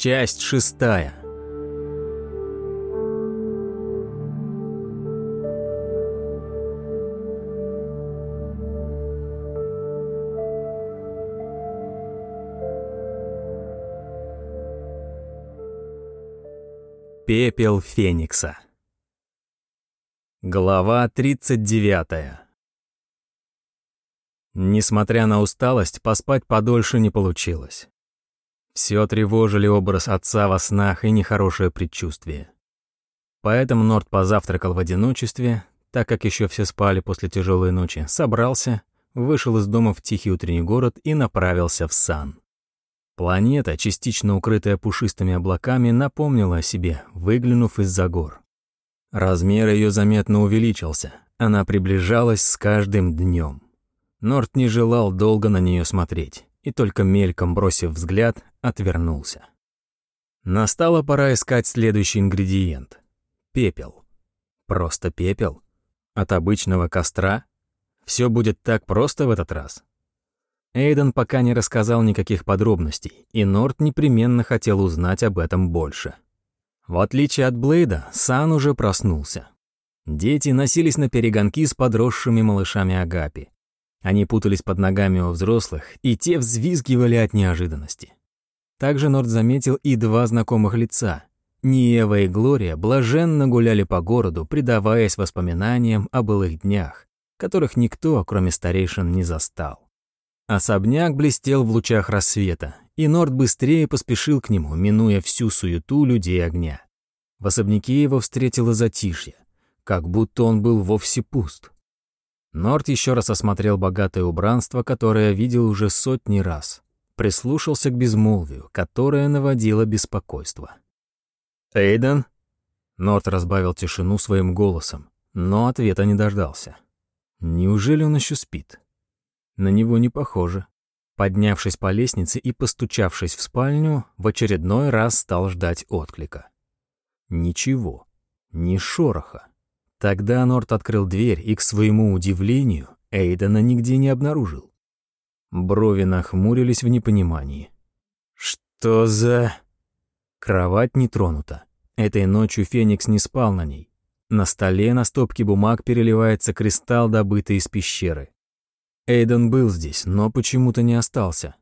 Часть шестая. Пепел Феникса. Глава 39. Несмотря на усталость, поспать подольше не получилось. Все тревожили образ отца во снах и нехорошее предчувствие. Поэтому Норд позавтракал в одиночестве, так как еще все спали после тяжелой ночи, собрался, вышел из дома в тихий утренний город и направился в Сан. Планета, частично укрытая пушистыми облаками, напомнила о себе, выглянув из-за гор. Размер ее заметно увеличился, она приближалась с каждым днем. Норт не желал долго на нее смотреть и только мельком бросив взгляд, отвернулся. Настала пора искать следующий ингредиент. Пепел. Просто пепел? От обычного костра? Все будет так просто в этот раз? Эйден пока не рассказал никаких подробностей, и Норт непременно хотел узнать об этом больше. В отличие от Блейда, Сан уже проснулся. Дети носились на перегонки с подросшими малышами Агапи. Они путались под ногами у взрослых, и те взвизгивали от неожиданности. Также Норд заметил и два знакомых лица. Ниева и Глория блаженно гуляли по городу, предаваясь воспоминаниям о былых днях, которых никто, кроме старейшин, не застал. Особняк блестел в лучах рассвета, и Норд быстрее поспешил к нему, минуя всю суету людей огня. В особняке его встретило затишье, как будто он был вовсе пуст. Норт еще раз осмотрел богатое убранство, которое видел уже сотни раз. Прислушался к безмолвию, которое наводило беспокойство. «Эйден?» Норт разбавил тишину своим голосом, но ответа не дождался. Неужели он еще спит? На него не похоже. Поднявшись по лестнице и постучавшись в спальню, в очередной раз стал ждать отклика. Ничего, ни шороха. Тогда Норт открыл дверь и, к своему удивлению, Эйдена нигде не обнаружил. Брови нахмурились в непонимании. «Что за...» Кровать не тронута. Этой ночью Феникс не спал на ней. На столе на стопке бумаг переливается кристалл, добытый из пещеры. Эйден был здесь, но почему-то не остался.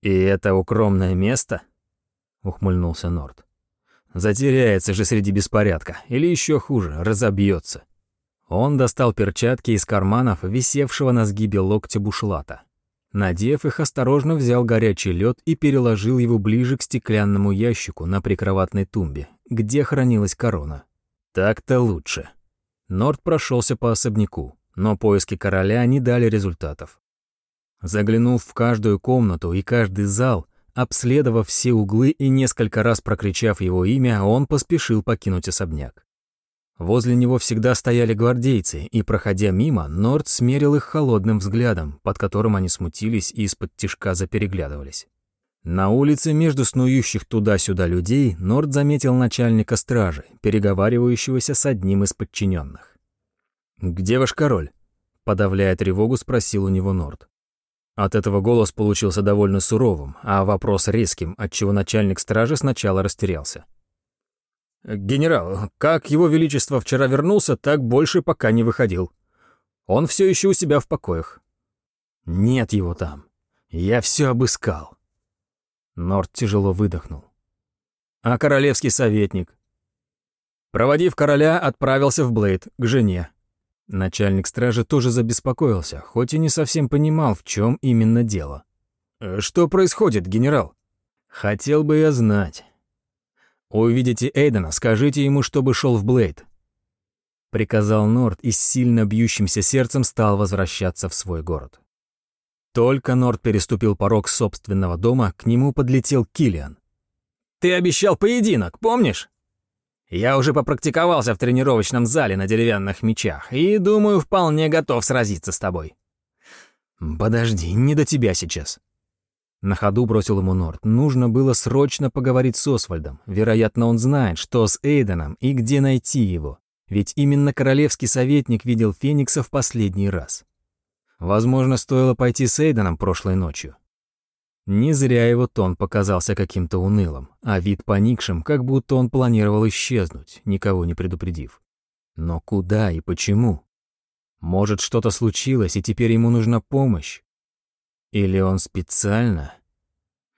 «И это укромное место?» — ухмыльнулся Норт. Затеряется же среди беспорядка, или еще хуже, разобьется. Он достал перчатки из карманов, висевшего на сгибе локтя бушлата. Надев их, осторожно взял горячий лед и переложил его ближе к стеклянному ящику на прикроватной тумбе, где хранилась корона. Так-то лучше. Норд прошелся по особняку, но поиски короля не дали результатов. Заглянув в каждую комнату и каждый зал, Обследовав все углы и несколько раз прокричав его имя, он поспешил покинуть особняк. Возле него всегда стояли гвардейцы, и, проходя мимо, Норд смерил их холодным взглядом, под которым они смутились и из-под тишка запереглядывались. На улице между снующих туда-сюда людей Норд заметил начальника стражи, переговаривающегося с одним из подчиненных. «Где ваш король?» Подавляя тревогу, спросил у него Норд. От этого голос получился довольно суровым, а вопрос резким, отчего начальник стражи сначала растерялся. «Генерал, как его величество вчера вернулся, так больше пока не выходил. Он все еще у себя в покоях». «Нет его там. Я все обыскал». Норд тяжело выдохнул. «А королевский советник?» Проводив короля, отправился в Блейд, к жене. Начальник стражи тоже забеспокоился, хоть и не совсем понимал, в чем именно дело. «Э, «Что происходит, генерал?» «Хотел бы я знать». «Увидите Эйдена, скажите ему, чтобы шел в Блейд», — приказал Норд и с сильно бьющимся сердцем стал возвращаться в свой город. Только Норд переступил порог собственного дома, к нему подлетел Килиан. «Ты обещал поединок, помнишь?» Я уже попрактиковался в тренировочном зале на деревянных мечах и, думаю, вполне готов сразиться с тобой». «Подожди, не до тебя сейчас». На ходу бросил ему Норт. Нужно было срочно поговорить с Освальдом. Вероятно, он знает, что с Эйденом и где найти его. Ведь именно королевский советник видел Феникса в последний раз. Возможно, стоило пойти с Эйденом прошлой ночью. Не зря его тон показался каким-то унылым, а вид поникшим, как будто он планировал исчезнуть, никого не предупредив. Но куда и почему? Может, что-то случилось, и теперь ему нужна помощь? Или он специально?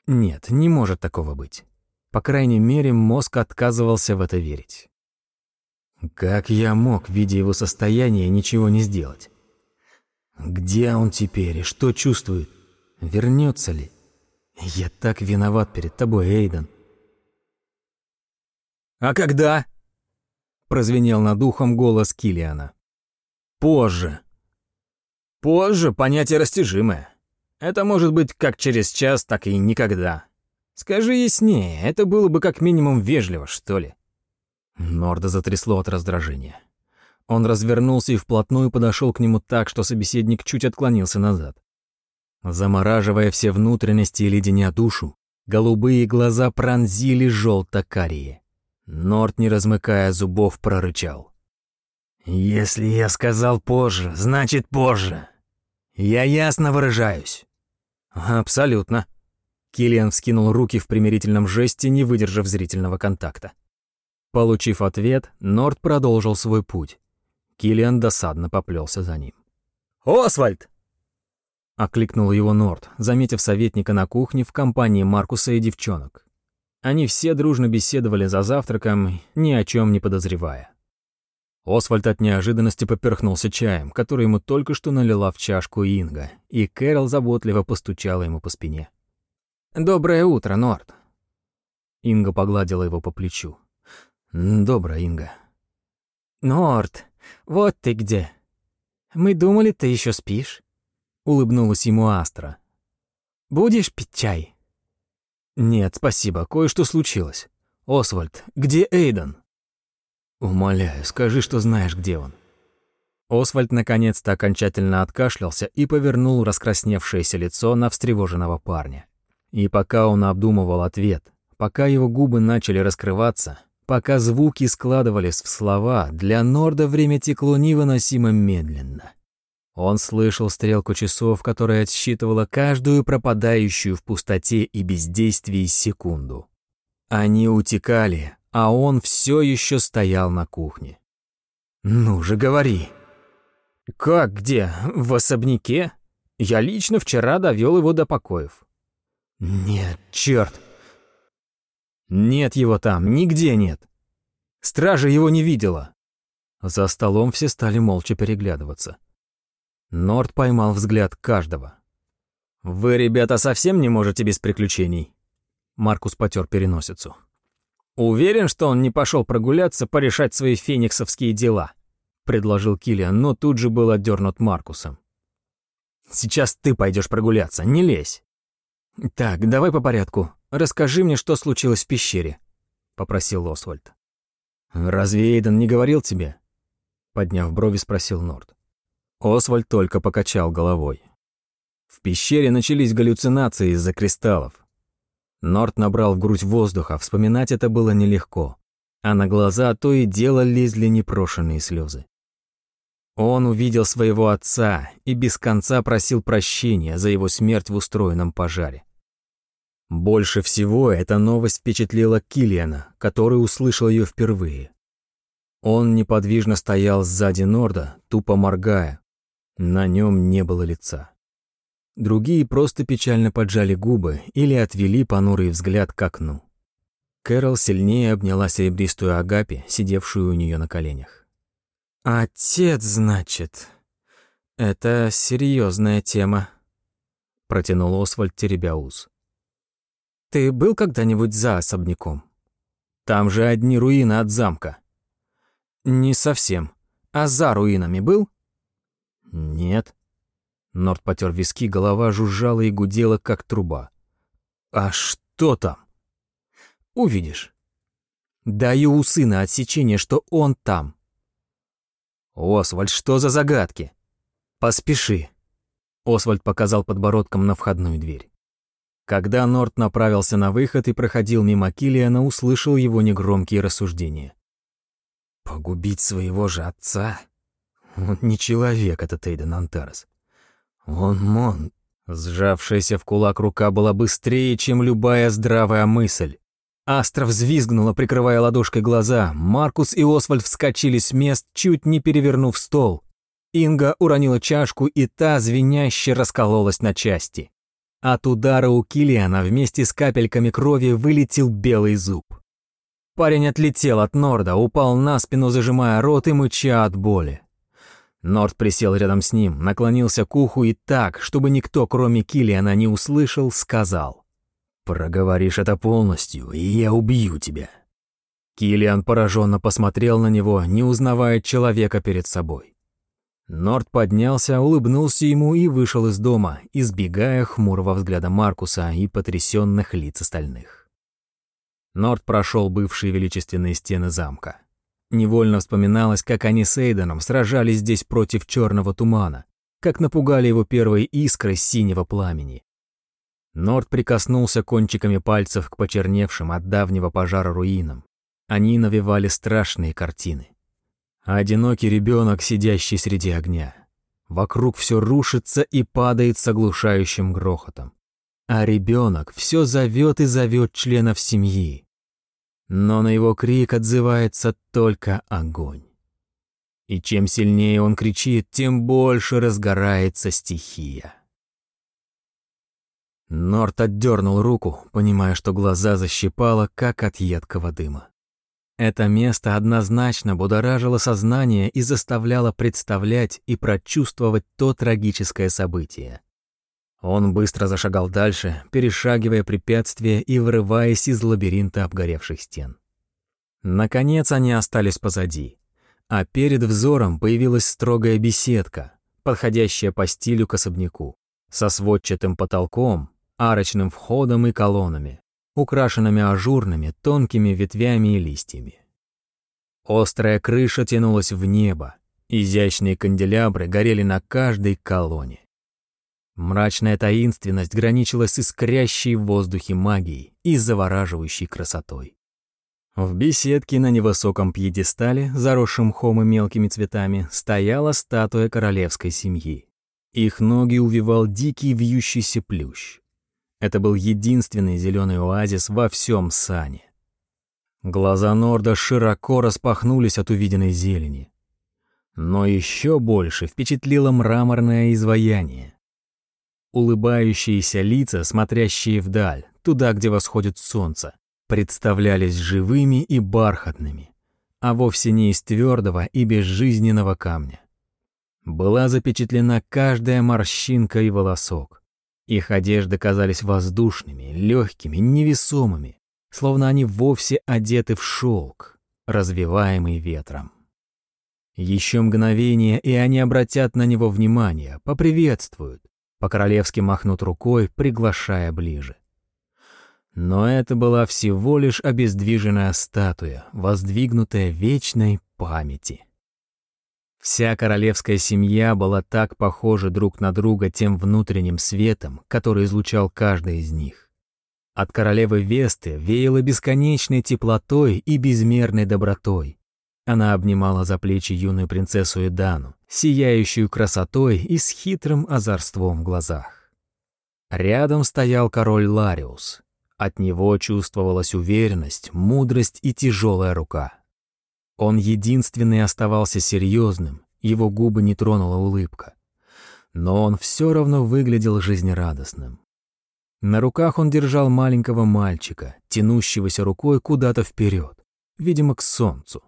Нет, не может такого быть. По крайней мере, мозг отказывался в это верить. Как я мог, видя его состояние, ничего не сделать? Где он теперь и что чувствует? Вернется ли? Я так виноват перед тобой, Эйден. А когда? прозвенел над ухом голос Килиана. Позже. Позже понятие растяжимое. Это может быть как через час, так и никогда. Скажи яснее, это было бы как минимум вежливо, что ли. Норда затрясло от раздражения. Он развернулся и вплотную подошел к нему так, что собеседник чуть отклонился назад. Замораживая все внутренности и леденя душу, голубые глаза пронзили желто-карие. Норт, не размыкая зубов, прорычал. «Если я сказал позже, значит позже. Я ясно выражаюсь». «Абсолютно». Киллиан вскинул руки в примирительном жесте, не выдержав зрительного контакта. Получив ответ, Норт продолжил свой путь. Киллиан досадно поплелся за ним. «Освальд!» Окликнул его Норт, заметив советника на кухне в компании Маркуса и девчонок. Они все дружно беседовали за завтраком, ни о чем не подозревая. Освальд от неожиданности поперхнулся чаем, который ему только что налила в чашку Инга, и Кэрол заботливо постучала ему по спине. «Доброе утро, Норт!» Инга погладила его по плечу. «Доброе, Инга». «Норт, вот ты где. Мы думали, ты еще спишь». — улыбнулась ему Астра. «Будешь пить чай?» «Нет, спасибо, кое-что случилось. Освальд, где Эйден?» «Умоляю, скажи, что знаешь, где он». Освальд наконец-то окончательно откашлялся и повернул раскрасневшееся лицо на встревоженного парня. И пока он обдумывал ответ, пока его губы начали раскрываться, пока звуки складывались в слова, для Норда время текло невыносимо медленно. Он слышал стрелку часов, которая отсчитывала каждую пропадающую в пустоте и бездействии секунду. Они утекали, а он все еще стоял на кухне. «Ну же, говори!» «Как где? В особняке? Я лично вчера довел его до покоев». «Нет, черт!» «Нет его там, нигде нет. Стража его не видела». За столом все стали молча переглядываться. Норд поймал взгляд каждого. «Вы, ребята, совсем не можете без приключений?» Маркус потер переносицу. «Уверен, что он не пошел прогуляться, порешать свои фениксовские дела», предложил Киллиан, но тут же был отдернут Маркусом. «Сейчас ты пойдешь прогуляться, не лезь». «Так, давай по порядку. Расскажи мне, что случилось в пещере», — попросил Освальд. «Разве Эйден не говорил тебе?» Подняв брови, спросил Норд. Освальд только покачал головой. В пещере начались галлюцинации из-за кристаллов. Норт набрал в грудь воздуха, вспоминать это было нелегко, а на глаза то и дело лезли непрошенные слезы. Он увидел своего отца и без конца просил прощения за его смерть в устроенном пожаре. Больше всего эта новость впечатлила Килиана, который услышал ее впервые. Он неподвижно стоял сзади Норда, тупо моргая, на нем не было лица. Другие просто печально поджали губы или отвели понурый взгляд к окну. Кэрол сильнее обняла серебристую Агапи, сидевшую у нее на коленях. «Отец, значит. Это серьезная тема», — протянул Освальд, теребя. «Ты был когда-нибудь за особняком? Там же одни руины от замка». «Не совсем. А за руинами был?» «Нет». Норд потер виски, голова жужжала и гудела, как труба. «А что там?» «Увидишь. Даю у сына отсечение, что он там». «Освальд, что за загадки?» «Поспеши». Освальд показал подбородком на входную дверь. Когда Норт направился на выход и проходил мимо Киллиана, услышал его негромкие рассуждения. «Погубить своего же отца?» Он не человек, этот Эйден Антарес. Он мон... Сжавшаяся в кулак рука была быстрее, чем любая здравая мысль. Астра взвизгнула, прикрывая ладошкой глаза. Маркус и Освальд вскочили с мест, чуть не перевернув стол. Инга уронила чашку, и та звеняще раскололась на части. От удара у Килиана вместе с капельками крови вылетел белый зуб. Парень отлетел от Норда, упал на спину, зажимая рот и мыча от боли. Норд присел рядом с ним, наклонился к уху и так, чтобы никто, кроме Килиана, не услышал, сказал. «Проговоришь это полностью, и я убью тебя». Килиан пораженно посмотрел на него, не узнавая человека перед собой. Норд поднялся, улыбнулся ему и вышел из дома, избегая хмурого взгляда Маркуса и потрясенных лиц остальных. Норд прошел бывшие величественные стены замка. Невольно вспоминалось, как они с Эйденом сражались здесь против черного тумана, как напугали его первые искры синего пламени. Норд прикоснулся кончиками пальцев к почерневшим от давнего пожара руинам. Они навевали страшные картины. Одинокий ребенок, сидящий среди огня. Вокруг все рушится и падает с оглушающим грохотом. А ребенок все зовет и зовет членов семьи, но на его крик отзывается только огонь. И чем сильнее он кричит, тем больше разгорается стихия. Норт отдернул руку, понимая, что глаза защипало, как от едкого дыма. Это место однозначно будоражило сознание и заставляло представлять и прочувствовать то трагическое событие. Он быстро зашагал дальше, перешагивая препятствия и вырываясь из лабиринта обгоревших стен. Наконец они остались позади, а перед взором появилась строгая беседка, подходящая по стилю к особняку, со сводчатым потолком, арочным входом и колоннами, украшенными ажурными тонкими ветвями и листьями. Острая крыша тянулась в небо, изящные канделябры горели на каждой колонне. Мрачная таинственность граничила с искрящей в воздухе магией и завораживающей красотой. В беседке на невысоком пьедестале, заросшем мхом и мелкими цветами, стояла статуя королевской семьи. Их ноги увивал дикий вьющийся плющ. Это был единственный зеленый оазис во всем Сане. Глаза Норда широко распахнулись от увиденной зелени. Но еще больше впечатлило мраморное изваяние. Улыбающиеся лица, смотрящие вдаль, туда, где восходит солнце, представлялись живыми и бархатными, а вовсе не из твердого и безжизненного камня. Была запечатлена каждая морщинка и волосок. Их одежды казались воздушными, легкими, невесомыми, словно они вовсе одеты в шелк, развиваемый ветром. Еще мгновение, и они обратят на него внимание, поприветствуют, по-королевски махнут рукой, приглашая ближе. Но это была всего лишь обездвиженная статуя, воздвигнутая вечной памяти. Вся королевская семья была так похожа друг на друга тем внутренним светом, который излучал каждый из них. От королевы Весты веяло бесконечной теплотой и безмерной добротой, она обнимала за плечи юную принцессу Эдану, сияющую красотой и с хитрым озорством в глазах. Рядом стоял король Лариус. От него чувствовалась уверенность, мудрость и тяжелая рука. Он единственный оставался серьезным, его губы не тронула улыбка. Но он все равно выглядел жизнерадостным. На руках он держал маленького мальчика, тянущегося рукой куда-то вперед, видимо, к солнцу.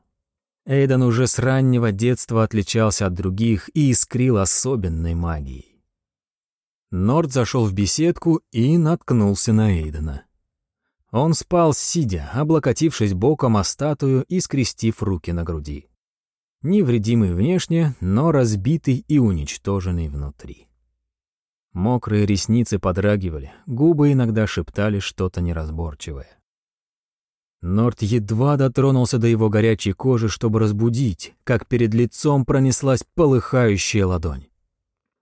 Эйден уже с раннего детства отличался от других и искрил особенной магией. Норд зашел в беседку и наткнулся на Эйдена. Он спал сидя, облокотившись боком о статую и скрестив руки на груди. Невредимый внешне, но разбитый и уничтоженный внутри. Мокрые ресницы подрагивали, губы иногда шептали что-то неразборчивое. Норт едва дотронулся до его горячей кожи, чтобы разбудить, как перед лицом пронеслась полыхающая ладонь.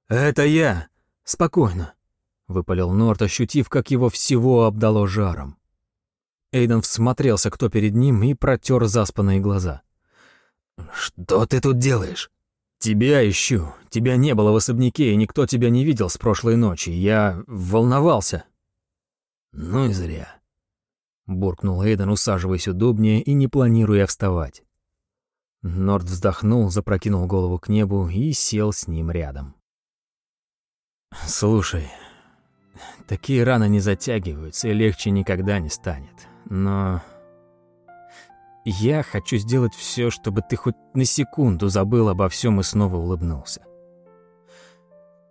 «Это я! Спокойно!» — выпалил Норт, ощутив, как его всего обдало жаром. Эйден всмотрелся, кто перед ним, и протер заспанные глаза. «Что ты тут делаешь?» «Тебя ищу. Тебя не было в особняке, и никто тебя не видел с прошлой ночи. Я волновался». «Ну и зря», — буркнул Эйден, усаживаясь удобнее и не планируя вставать. Норд вздохнул, запрокинул голову к небу и сел с ним рядом. «Слушай, такие раны не затягиваются и легче никогда не станет. Но я хочу сделать все, чтобы ты хоть на секунду забыл обо всем и снова улыбнулся.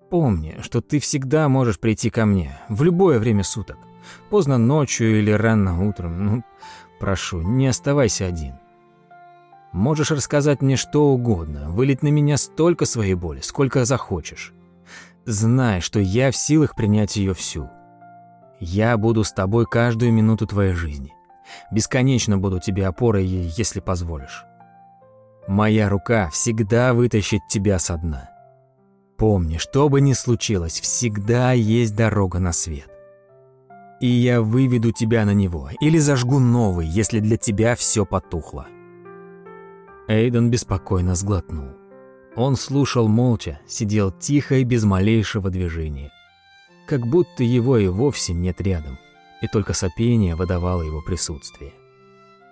Помни, что ты всегда можешь прийти ко мне в любое время суток. Поздно ночью или рано утром. Ну, прошу, не оставайся один. Можешь рассказать мне что угодно, вылить на меня столько своей боли, сколько захочешь. Знай, что я в силах принять ее всю. Я буду с тобой каждую минуту твоей жизни. Бесконечно буду тебе опорой, если позволишь. Моя рука всегда вытащит тебя со дна. Помни, что бы ни случилось, всегда есть дорога на свет. И я выведу тебя на него или зажгу новый, если для тебя все потухло. Эйден беспокойно сглотнул. Он слушал молча, сидел тихо и без малейшего движения. Как будто его и вовсе нет рядом и только сопение выдавало его присутствие.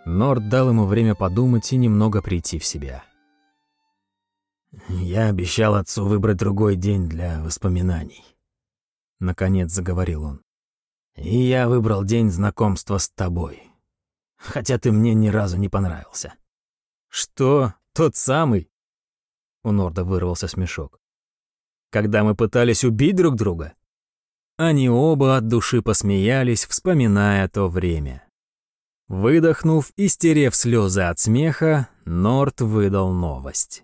Норд дал ему время подумать и немного прийти в себя. «Я обещал отцу выбрать другой день для воспоминаний», — наконец заговорил он. «И я выбрал день знакомства с тобой, хотя ты мне ни разу не понравился». «Что? Тот самый?» У Норда вырвался смешок. «Когда мы пытались убить друг друга?» Они оба от души посмеялись, вспоминая то время. Выдохнув и стерев слезы от смеха, Норт выдал новость.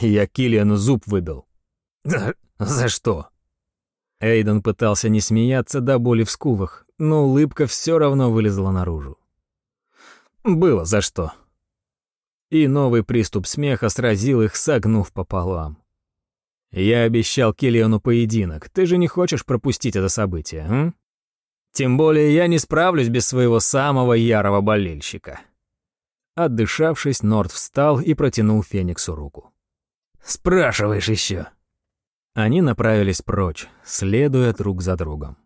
«Я Киллиану зуб выбил». «За, что?» Эйден пытался не смеяться до боли в скулах, но улыбка все равно вылезла наружу. Было за что. И новый приступ смеха сразил их, согнув пополам. Я обещал Киллиану поединок. Ты же не хочешь пропустить это событие, м? Тем более я не справлюсь без своего самого ярого болельщика. Отдышавшись, Норд встал и протянул Фениксу руку. «Спрашиваешь еще?» Они направились прочь, следуя друг за другом.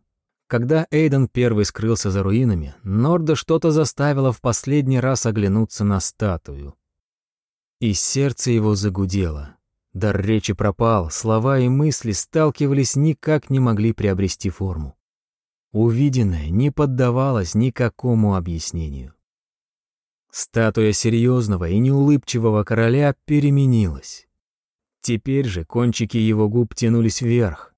Когда Эйден первый скрылся за руинами, Норда что-то заставило в последний раз оглянуться на статую. И сердце его загудело. Дар речи пропал, слова и мысли сталкивались, никак не могли приобрести форму. Увиденное не поддавалось никакому объяснению. Статуя серьезного и неулыбчивого короля переменилась. Теперь же кончики его губ тянулись вверх,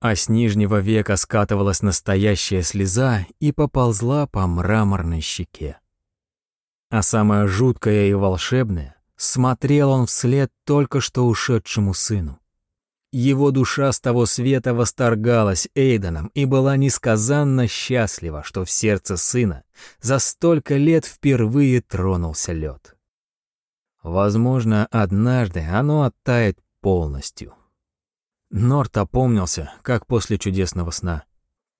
а с нижнего века скатывалась настоящая слеза и поползла по мраморной щеке. А самое жуткое и волшебное Смотрел он вслед только что ушедшему сыну. Его душа с того света восторгалась Эйденом и была несказанно счастлива, что в сердце сына за столько лет впервые тронулся лед. Возможно, однажды оно оттает полностью. Норт опомнился, как после чудесного сна.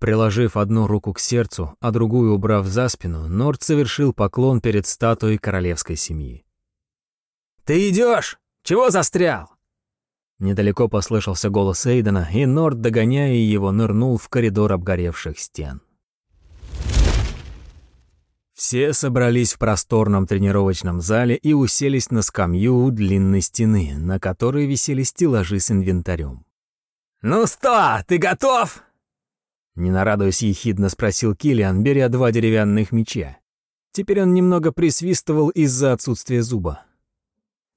Приложив одну руку к сердцу, а другую убрав за спину, Норт совершил поклон перед статуей королевской семьи. «Ты идешь? Чего застрял?» Недалеко послышался голос Эйдена, и Норд, догоняя его, нырнул в коридор обгоревших стен. Все собрались в просторном тренировочном зале и уселись на скамью у длинной стены, на которой висели стеллажи с инвентарем. «Ну что, ты готов?» Не нарадуясь ехидно спросил Килиан, беря два деревянных меча. Теперь он немного присвистывал из-за отсутствия зуба.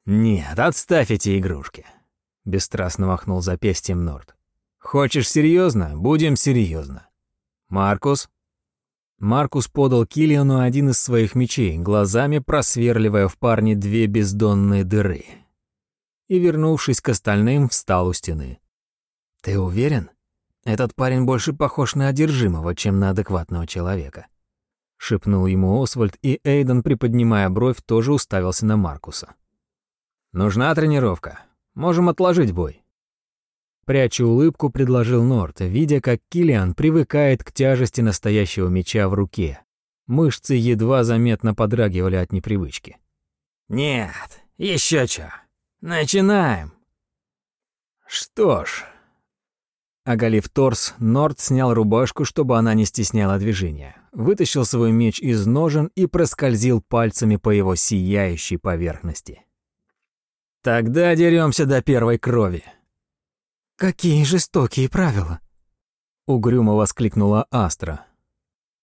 «Нет, отставь эти игрушки», — бесстрастно махнул запястьем Норд. «Хочешь серьезно? Будем серьезно. Маркус?» Маркус подал Киллиану один из своих мечей, глазами просверливая в парне две бездонные дыры. И, вернувшись к остальным, встал у стены. «Ты уверен? Этот парень больше похож на одержимого, чем на адекватного человека», — шепнул ему Освальд, и Эйден, приподнимая бровь, тоже уставился на Маркуса. Нужна тренировка. Можем отложить бой. Пряча улыбку, предложил Норт, видя, как Килиан привыкает к тяжести настоящего меча в руке. Мышцы едва заметно подрагивали от непривычки. «Нет, еще чё. Начинаем. Что ж... Оголив торс, Норд снял рубашку, чтобы она не стесняла движения, вытащил свой меч из ножен и проскользил пальцами по его сияющей поверхности. «Тогда деремся до первой крови». «Какие жестокие правила!» Угрюмо воскликнула Астра.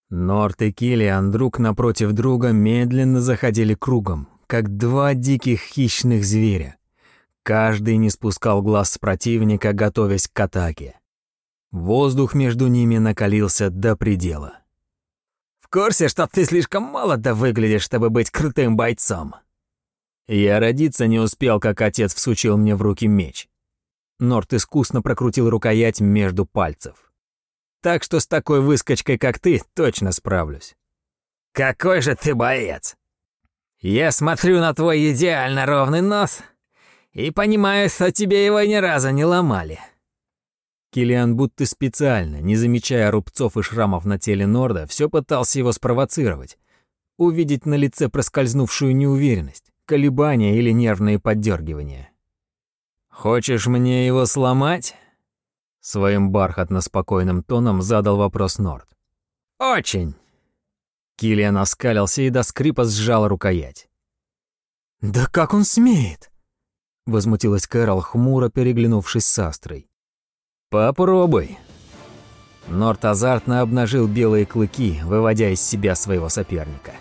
Норт и Киллиан друг напротив друга медленно заходили кругом, как два диких хищных зверя. Каждый не спускал глаз с противника, готовясь к атаке. Воздух между ними накалился до предела. «В курсе, что ты слишком молодо выглядишь, чтобы быть крутым бойцом?» Я родиться не успел, как отец всучил мне в руки меч. Норт искусно прокрутил рукоять между пальцев. Так что с такой выскочкой, как ты, точно справлюсь. «Какой же ты боец! Я смотрю на твой идеально ровный нос и понимаю, что тебе его ни разу не ломали». Килиан будто специально, не замечая рубцов и шрамов на теле Норда, все пытался его спровоцировать, увидеть на лице проскользнувшую неуверенность, колебания или нервные поддергивания. «Хочешь мне его сломать?» Своим бархатно-спокойным тоном задал вопрос Норд. «Очень!» Килиан оскалился и до скрипа сжал рукоять. «Да как он смеет?» Возмутилась Кэрол, хмуро переглянувшись с Астрой. «Попробуй». Норт азартно обнажил белые клыки, выводя из себя своего соперника.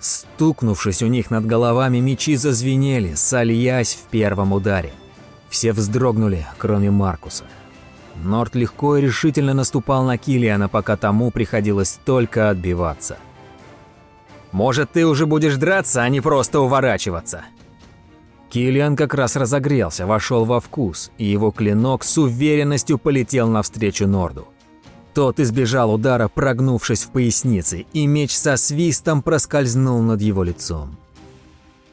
Стукнувшись у них над головами, мечи зазвенели, сольясь в первом ударе. Все вздрогнули, кроме Маркуса. Норт легко и решительно наступал на Килиана, пока тому приходилось только отбиваться. «Может, ты уже будешь драться, а не просто уворачиваться?» Киллиан как раз разогрелся, вошел во вкус, и его клинок с уверенностью полетел навстречу Норду. Тот избежал удара, прогнувшись в пояснице, и меч со свистом проскользнул над его лицом.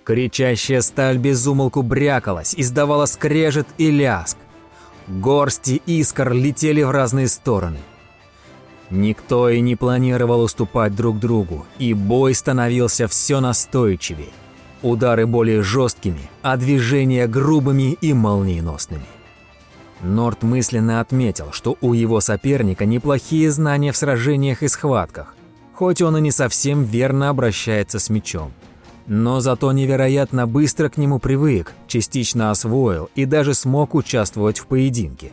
Кричащая сталь безумолку брякалась, издавала скрежет и ляск. Горсти искр летели в разные стороны. Никто и не планировал уступать друг другу, и бой становился все настойчивее удары более жесткими, а движения грубыми и молниеносными. Норт мысленно отметил, что у его соперника неплохие знания в сражениях и схватках, хоть он и не совсем верно обращается с мечом. Но зато невероятно быстро к нему привык, частично освоил и даже смог участвовать в поединке.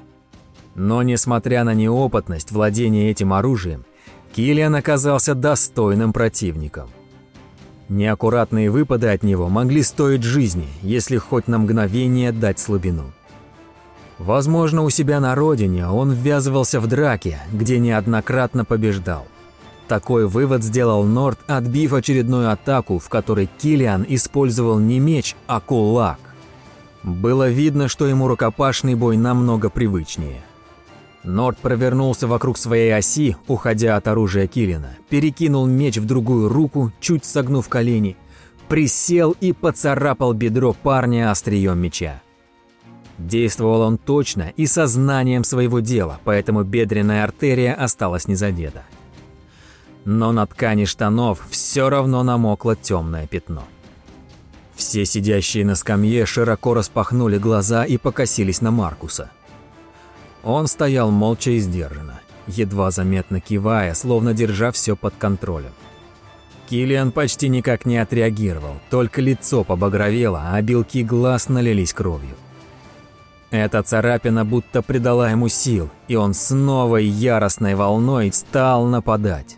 Но несмотря на неопытность владения этим оружием, Киллиан оказался достойным противником. Неаккуратные выпады от него могли стоить жизни, если хоть на мгновение дать слабину. Возможно, у себя на родине он ввязывался в драки, где неоднократно побеждал. Такой вывод сделал Норд, отбив очередную атаку, в которой Килиан использовал не меч, а кулак. Было видно, что ему рукопашный бой намного привычнее – Норд провернулся вокруг своей оси, уходя от оружия Киллина, перекинул меч в другую руку, чуть согнув колени, присел и поцарапал бедро парня острием меча. Действовал он точно и со знанием своего дела, поэтому бедренная артерия осталась не задета. Но на ткани штанов все равно намокло темное пятно. Все сидящие на скамье широко распахнули глаза и покосились на Маркуса – он стоял молча и сдержанно, едва заметно кивая, словно держа все под контролем. Киллиан почти никак не отреагировал, только лицо побагровело, а белки глаз налились кровью. Эта царапина будто придала ему сил, и он с новой яростной волной стал нападать,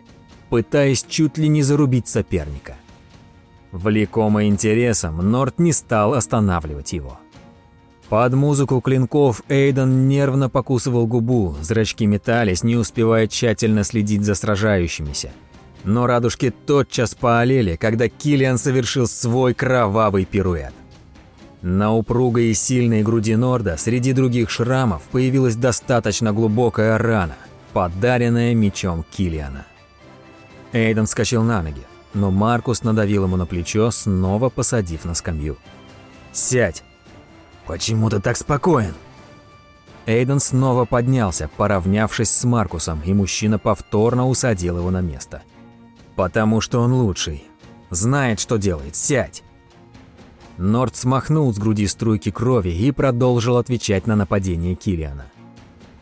пытаясь чуть ли не зарубить соперника. Влекомый интересом, Норт не стал останавливать его. Под музыку клинков Эйден нервно покусывал губу, зрачки метались, не успевая тщательно следить за сражающимися. Но радужки тотчас поолели, когда Килиан совершил свой кровавый пируэт. На упругой и сильной груди Норда среди других шрамов появилась достаточно глубокая рана, подаренная мечом Килиана. Эйден вскочил на ноги, но Маркус надавил ему на плечо, снова посадив на скамью. «Сядь!» «Почему ты так спокоен?» Эйден снова поднялся, поравнявшись с Маркусом, и мужчина повторно усадил его на место. «Потому что он лучший. Знает, что делает. Сядь!» Норд смахнул с груди струйки крови и продолжил отвечать на нападение Килиана.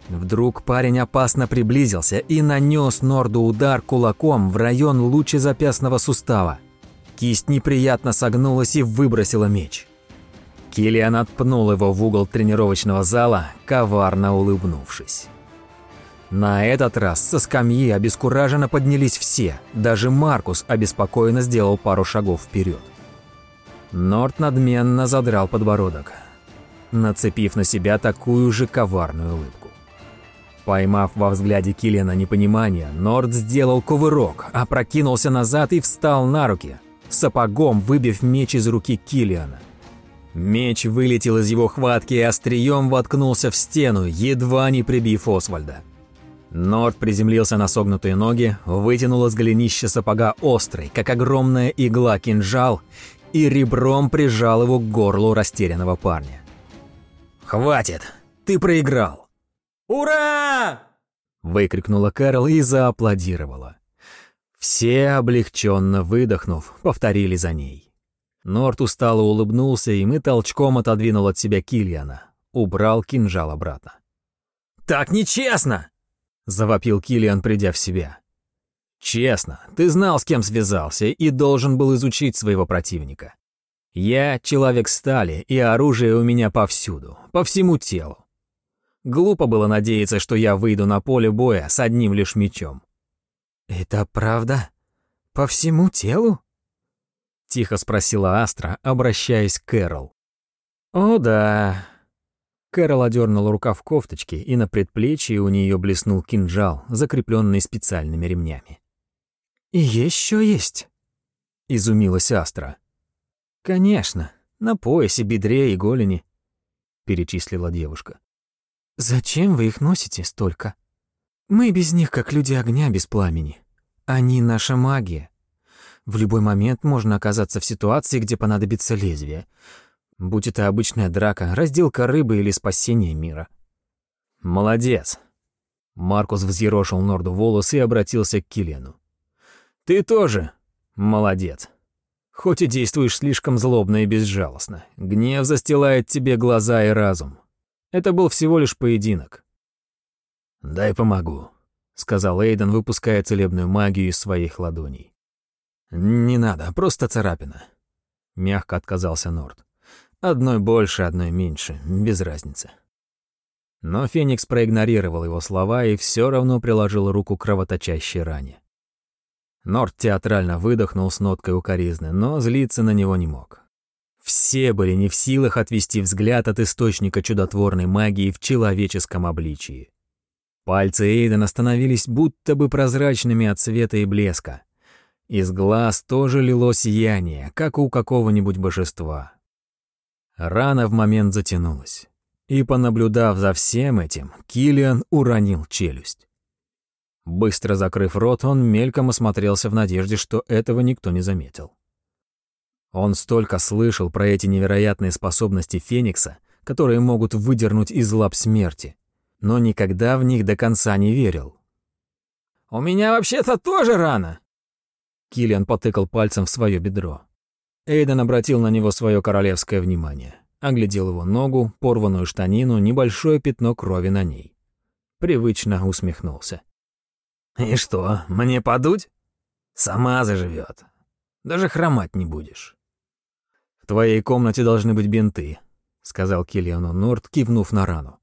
Вдруг парень опасно приблизился и нанес Норду удар кулаком в район лучезапястного сустава. Кисть неприятно согнулась и выбросила меч. Килиан отпнул его в угол тренировочного зала, коварно улыбнувшись. На этот раз со скамьи обескураженно поднялись все, даже Маркус обеспокоенно сделал пару шагов вперед. Норт надменно задрал подбородок, нацепив на себя такую же коварную улыбку. Поймав во взгляде Киллиана непонимание, Норд сделал кувырок, опрокинулся назад и встал на руки, сапогом выбив меч из руки Киллиана. Меч вылетел из его хватки и острием воткнулся в стену, едва не прибив Освальда. Норд приземлился на согнутые ноги, вытянул из голенища сапога острый, как огромная игла кинжал, и ребром прижал его к горлу растерянного парня. «Хватит! Ты проиграл!» «Ура!» – выкрикнула Кэрол и зааплодировала. Все, облегченно выдохнув, повторили за ней. Норт устало улыбнулся и толчком отодвинул от себя Кильяна, убрал кинжал обратно. «Так нечестно!» – завопил Килиан, придя в себя. Честно, ты знал, с кем связался, и должен был изучить своего противника. Я человек стали, и оружие у меня повсюду, по всему телу. Глупо было надеяться, что я выйду на поле боя с одним лишь мечом. «Это правда? По всему телу?» Тихо спросила Астра, обращаясь к Кэрол. «О да». Кэрол одернула рукав кофточки, и на предплечье у нее блеснул кинжал, закрепленный специальными ремнями. «И еще есть?» — изумилась Астра. «Конечно, на поясе, бедре и голени», — перечислила девушка. «Зачем вы их носите столько? Мы без них как люди огня без пламени. Они наша магия. В любой момент можно оказаться в ситуации, где понадобится лезвие. Будь это обычная драка, разделка рыбы или спасение мира». «Молодец!» Маркус взъерошил Норду волосы и обратился к Килену. Ты тоже молодец. Хоть и действуешь слишком злобно и безжалостно. Гнев застилает тебе глаза и разум. Это был всего лишь поединок. «Дай помогу», — сказал Эйден, выпуская целебную магию из своих ладоней. «Не надо, просто царапина», — мягко отказался Норд. «Одной больше, одной меньше, без разницы». Но Феникс проигнорировал его слова и все равно приложил руку к кровоточащей ране. Норд театрально выдохнул с ноткой укоризны, но злиться на него не мог. Все были не в силах отвести взгляд от источника чудотворной магии в человеческом обличии. Пальцы Эйдена становились будто бы прозрачными от света и блеска. Из глаз тоже лило сияние, как у какого-нибудь божества. Рана в момент затянулась. И, понаблюдав за всем этим, Килиан уронил челюсть. Быстро закрыв рот, он мельком осмотрелся в надежде, что этого никто не заметил. Он столько слышал про эти невероятные способности Феникса, которые могут выдернуть из лап смерти, но никогда в них до конца не верил. «У меня вообще-то тоже рано!» Киллиан потыкал пальцем в свое бедро. Эйден обратил на него свое королевское внимание. Оглядел его ногу, порванную штанину, небольшое пятно крови на ней. Привычно усмехнулся. «И что, мне подуть?» «Сама заживет. Даже хромать не будешь». «В твоей комнате должны быть бинты», — сказал Киллиану Норд, кивнув на рану.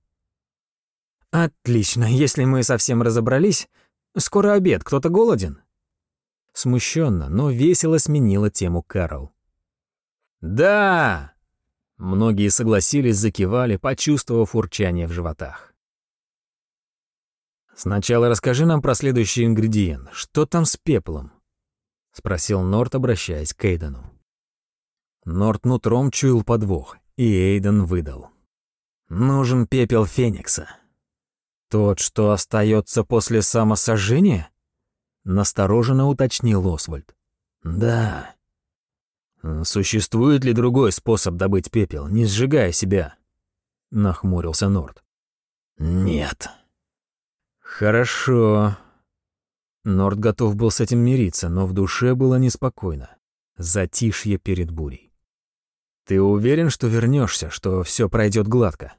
«Отлично, если мы совсем разобрались, скоро обед, кто-то голоден?» Смущенно, но весело сменила тему Кэрол. «Да!» Многие согласились, закивали, почувствовав урчание в животах. «Сначала расскажи нам про следующий ингредиент. Что там с пеплом?» — спросил Норт, обращаясь к Эйдену. Норт нутром чуял подвох, и Эйден выдал. «Нужен пепел Феникса». «Тот, что остается после самосожжения?» — настороженно уточнил Освальд. «Да». «Существует ли другой способ добыть пепел, не сжигая себя?» — нахмурился Норт. «Нет», «Хорошо». Норд готов был с этим мириться, но в душе было неспокойно. Затишье перед бурей. Ты уверен, что вернешься, что все пройдет гладко?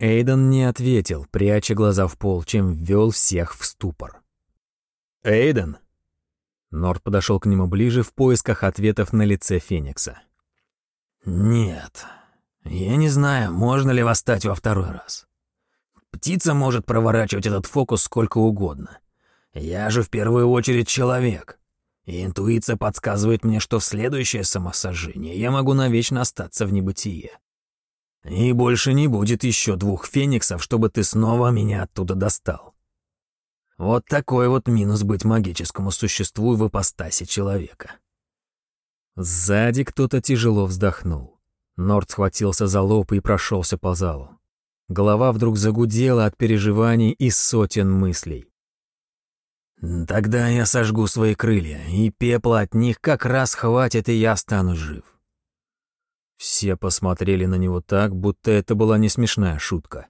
Эйден не ответил, пряча глаза в пол, чем ввел всех в ступор. Эйден. Норд подошел к нему ближе в поисках ответов на лице Феникса. Нет. Я не знаю, можно ли восстать во второй раз. Птица может проворачивать этот фокус сколько угодно. Я же в первую очередь человек. И интуиция подсказывает мне, что в следующее самосожжение я могу навечно остаться в небытие. И больше не будет еще двух фениксов, чтобы ты снова меня оттуда достал. Вот такой вот минус быть магическому существу в ипостаси человека. Сзади кто-то тяжело вздохнул. Норд схватился за лоб и прошелся по залу. Голова вдруг загудела от переживаний и сотен мыслей. «Тогда я сожгу свои крылья, и пепла от них как раз хватит, и я стану жив». Все посмотрели на него так, будто это была не смешная шутка.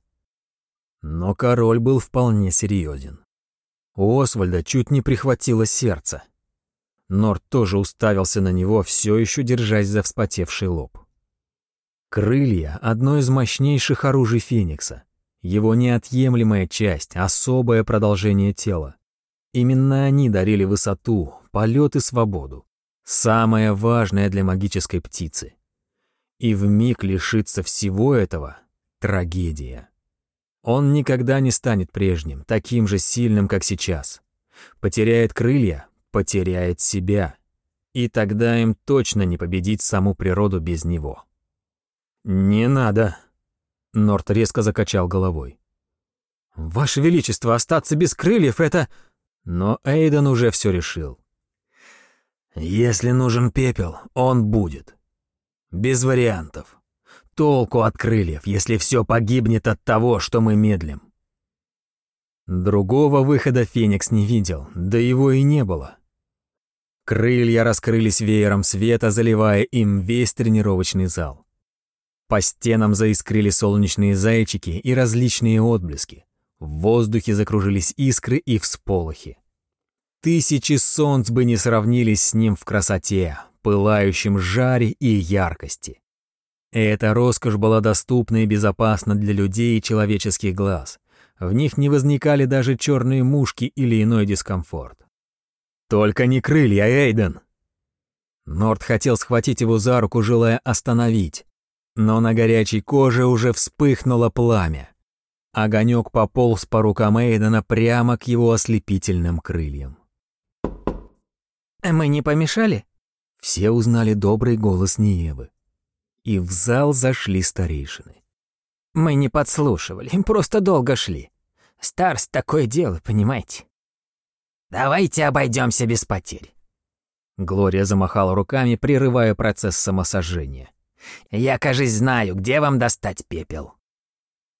Но король был вполне серьезен. У Освальда чуть не прихватило сердце. Норд тоже уставился на него, все еще держась за вспотевший лоб. Крылья — одно из мощнейших оружий Феникса. Его неотъемлемая часть, особое продолжение тела. Именно они дарили высоту, полет и свободу. Самое важное для магической птицы. И в миг лишиться всего этого — трагедия. Он никогда не станет прежним, таким же сильным, как сейчас. Потеряет крылья — потеряет себя. И тогда им точно не победить саму природу без него. «Не надо!» Норт резко закачал головой. «Ваше Величество, остаться без крыльев — это...» Но Эйден уже все решил. «Если нужен пепел, он будет. Без вариантов. Толку от крыльев, если все погибнет от того, что мы медлим». Другого выхода Феникс не видел, да его и не было. Крылья раскрылись веером света, заливая им весь тренировочный зал. По стенам заискрили солнечные зайчики и различные отблески. В воздухе закружились искры и всполохи. Тысячи солнц бы не сравнились с ним в красоте, пылающем жаре и яркости. Эта роскошь была доступна и безопасна для людей и человеческих глаз. В них не возникали даже черные мушки или иной дискомфорт. «Только не крылья, Эйден!» Норд хотел схватить его за руку, желая остановить, но на горячей коже уже вспыхнуло пламя. Огонек пополз по рукам Эйдена прямо к его ослепительным крыльям. «Мы не помешали?» Все узнали добрый голос Ниевы. И в зал зашли старейшины. «Мы не подслушивали, просто долго шли. Старс такое дело, понимаете?» «Давайте обойдемся без потерь». Глория замахала руками, прерывая процесс самосожжения. Я, кажется, знаю, где вам достать пепел.